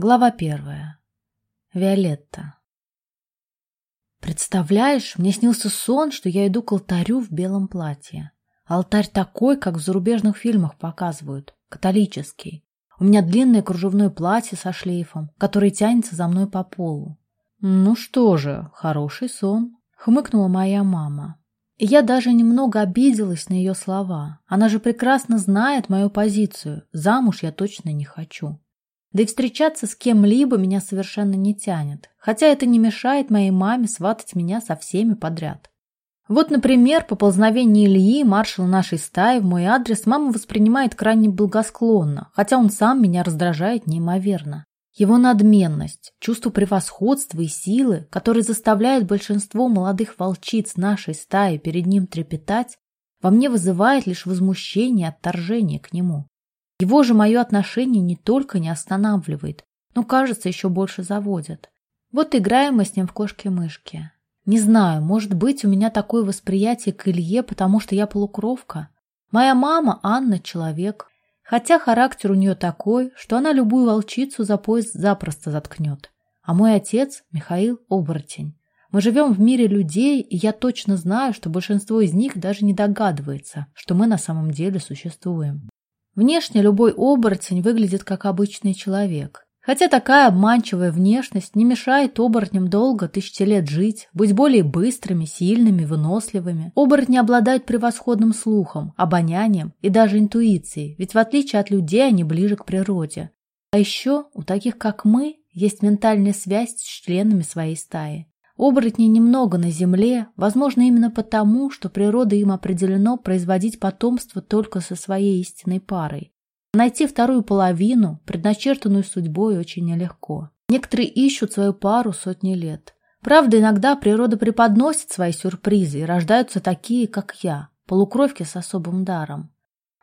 Глава первая. Виолетта. Представляешь, мне снился сон, что я иду к алтарю в белом платье. Алтарь такой, как в зарубежных фильмах показывают, католический. У меня длинное кружевное платье со шлейфом, который тянется за мной по полу. Ну что же, хороший сон, хмыкнула моя мама. И я даже немного обиделась на ее слова. Она же прекрасно знает мою позицию. Замуж я точно не хочу. Да и встречаться с кем-либо меня совершенно не тянет, хотя это не мешает моей маме сватать меня со всеми подряд. Вот, например, поползновение Ильи, маршала нашей стаи, в мой адрес мама воспринимает крайне благосклонно, хотя он сам меня раздражает неимоверно. Его надменность, чувство превосходства и силы, которые заставляют большинство молодых волчиц нашей стаи перед ним трепетать, во мне вызывает лишь возмущение и отторжение к нему. Его же мое отношение не только не останавливает, но, кажется, еще больше заводит. Вот играем мы с ним в кошки-мышки. Не знаю, может быть, у меня такое восприятие к Илье, потому что я полукровка. Моя мама, Анна, человек. Хотя характер у нее такой, что она любую волчицу за пояс запросто заткнет. А мой отец, Михаил, оборотень. Мы живем в мире людей, и я точно знаю, что большинство из них даже не догадывается, что мы на самом деле существуем. Внешне любой оборотень выглядит как обычный человек. Хотя такая обманчивая внешность не мешает оборотням долго, тысячи лет жить, быть более быстрыми, сильными, выносливыми. Оборотни обладают превосходным слухом, обонянием и даже интуицией, ведь в отличие от людей они ближе к природе. А еще у таких, как мы, есть ментальная связь с членами своей стаи. Оборотней немного на Земле, возможно, именно потому, что природа им определено производить потомство только со своей истинной парой. Найти вторую половину, предначертанную судьбой, очень нелегко. Некоторые ищут свою пару сотни лет. Правда, иногда природа преподносит свои сюрпризы, и рождаются такие, как я, полукровки с особым даром.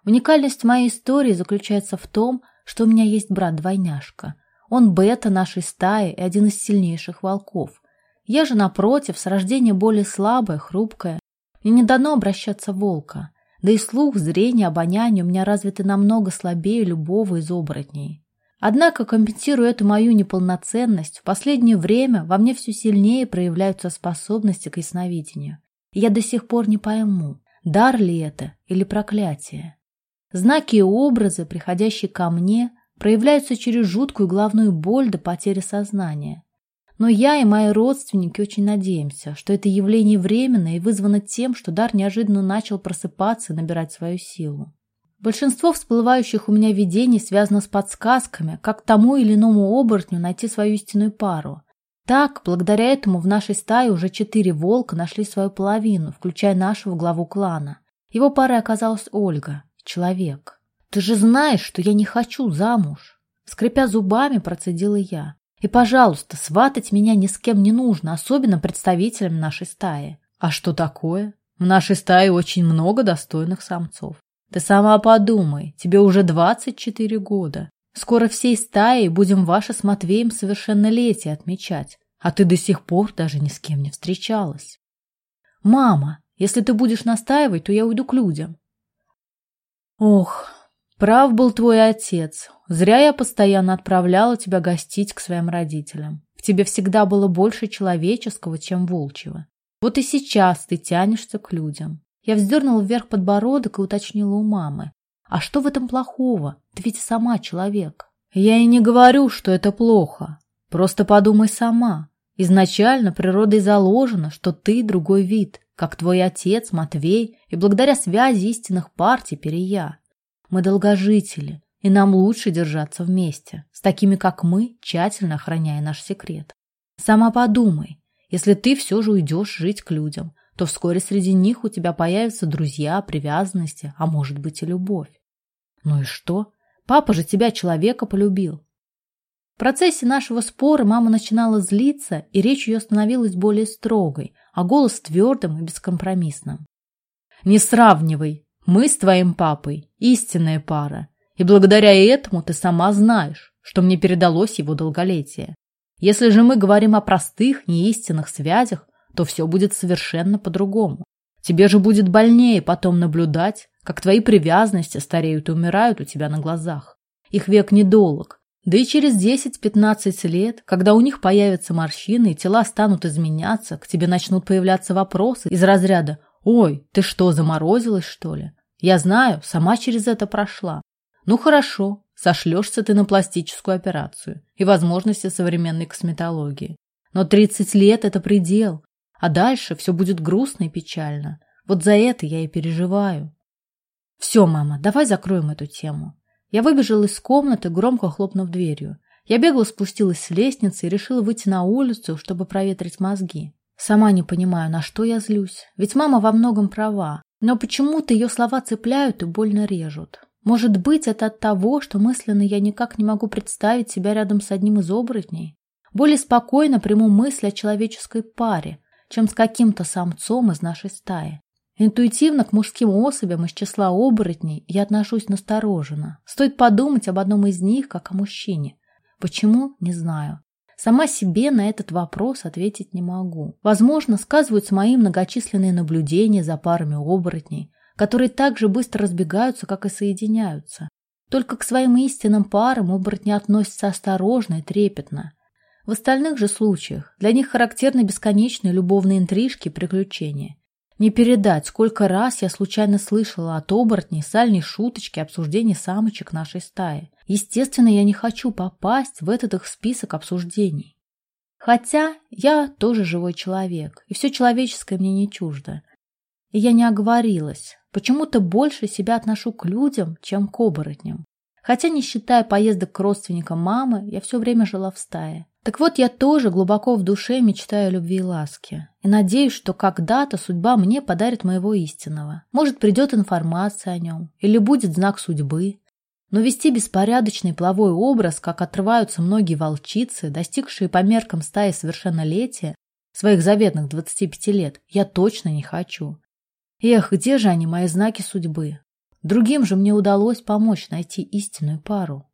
Уникальность моей истории заключается в том, что у меня есть брат-двойняшка. Он бета нашей стаи и один из сильнейших волков – я же, напротив, с рождения более слабая, хрупкая. Мне не дано обращаться волка. Да и слух, зрение, обоняние у меня развиты намного слабее любого из оборотней. Однако, компенсируя эту мою неполноценность, в последнее время во мне все сильнее проявляются способности к ясновидению. И я до сих пор не пойму, дар ли это или проклятие. Знаки и образы, приходящие ко мне, проявляются через жуткую главную боль до потери сознания. Но я и мои родственники очень надеемся, что это явление временное и вызвано тем, что дар неожиданно начал просыпаться и набирать свою силу. Большинство всплывающих у меня видений связано с подсказками, как тому или иному оборотню найти свою истинную пару. Так, благодаря этому в нашей стае уже четыре волка нашли свою половину, включая нашего главу клана. Его парой оказалась Ольга, человек. «Ты же знаешь, что я не хочу замуж!» Скрипя зубами, процедила я. И, пожалуйста, сватать меня ни с кем не нужно, особенно представителям нашей стаи. А что такое? В нашей стае очень много достойных самцов. Ты сама подумай, тебе уже 24 года. Скоро всей стаей будем ваше с Матвеем совершеннолетие отмечать, а ты до сих пор даже ни с кем не встречалась. Мама, если ты будешь настаивать, то я уйду к людям. Ох, Прав был твой отец. Зря я постоянно отправляла тебя гостить к своим родителям. В тебе всегда было больше человеческого, чем волчьего. Вот и сейчас ты тянешься к людям. Я вздернула вверх подбородок и уточнила у мамы. А что в этом плохого? Ты ведь сама человек. Я и не говорю, что это плохо. Просто подумай сама. Изначально природой заложено, что ты другой вид, как твой отец Матвей, и благодаря связи истинных пар теперь. Мы долгожители, и нам лучше держаться вместе, с такими, как мы, тщательно охраняя наш секрет. Сама подумай, если ты все же уйдешь жить к людям, то вскоре среди них у тебя появятся друзья, привязанности, а может быть и любовь. Ну и что? Папа же тебя, человека, полюбил. В процессе нашего спора мама начинала злиться, и речь ее становилась более строгой, а голос твердым и бескомпромиссным. «Не сравнивай мы с твоим папой истинная пара, и благодаря этому ты сама знаешь, что мне передалось его долголетие. Если же мы говорим о простых, неистинных связях, то все будет совершенно по-другому. Тебе же будет больнее потом наблюдать, как твои привязанности стареют и умирают у тебя на глазах. Их век недолг, Да и через 10-15 лет, когда у них появятся морщины и тела станут изменяться, к тебе начнут появляться вопросы из разряда «Ой, ты что, заморозилась, что ли?» Я знаю, сама через это прошла. Ну хорошо, сошлешься ты на пластическую операцию и возможности современной косметологии. Но 30 лет – это предел, а дальше все будет грустно и печально. Вот за это я и переживаю. Все, мама, давай закроем эту тему. Я выбежала из комнаты, громко хлопнув дверью. Я бегло спустилась с лестницы и решила выйти на улицу, чтобы проветрить мозги. Сама не понимаю, на что я злюсь. Ведь мама во многом права. Но почему-то ее слова цепляют и больно режут. Может быть, это от того, что мысленно я никак не могу представить себя рядом с одним из оборотней? Более спокойно приму мысль о человеческой паре, чем с каким-то самцом из нашей стаи. Интуитивно к мужским особям из числа оборотней я отношусь настороженно. Стоит подумать об одном из них, как о мужчине. Почему? Не знаю. Сама себе на этот вопрос ответить не могу. Возможно, сказываются мои многочисленные наблюдения за парами оборотней, которые так же быстро разбегаются, как и соединяются. Только к своим истинным парам оборотни относятся осторожно и трепетно. В остальных же случаях для них характерны бесконечные любовные интрижки и приключения. Не передать, сколько раз я случайно слышала от оборотней сальные шуточки обсуждений самочек нашей стаи. Естественно, я не хочу попасть в этот их список обсуждений. Хотя я тоже живой человек, и все человеческое мне не чуждо. И я не оговорилась. Почему-то больше себя отношу к людям, чем к оборотням. Хотя, не считая поездок к родственникам мамы, я все время жила в стае. Так вот, я тоже глубоко в душе мечтаю о любви и ласке. И надеюсь, что когда-то судьба мне подарит моего истинного. Может, придет информация о нем. Или будет знак судьбы. Но вести беспорядочный половой образ, как отрываются многие волчицы, достигшие по меркам стаи совершеннолетия, своих заветных 25 лет, я точно не хочу. Эх, где же они, мои знаки судьбы? Другим же мне удалось помочь найти истинную пару.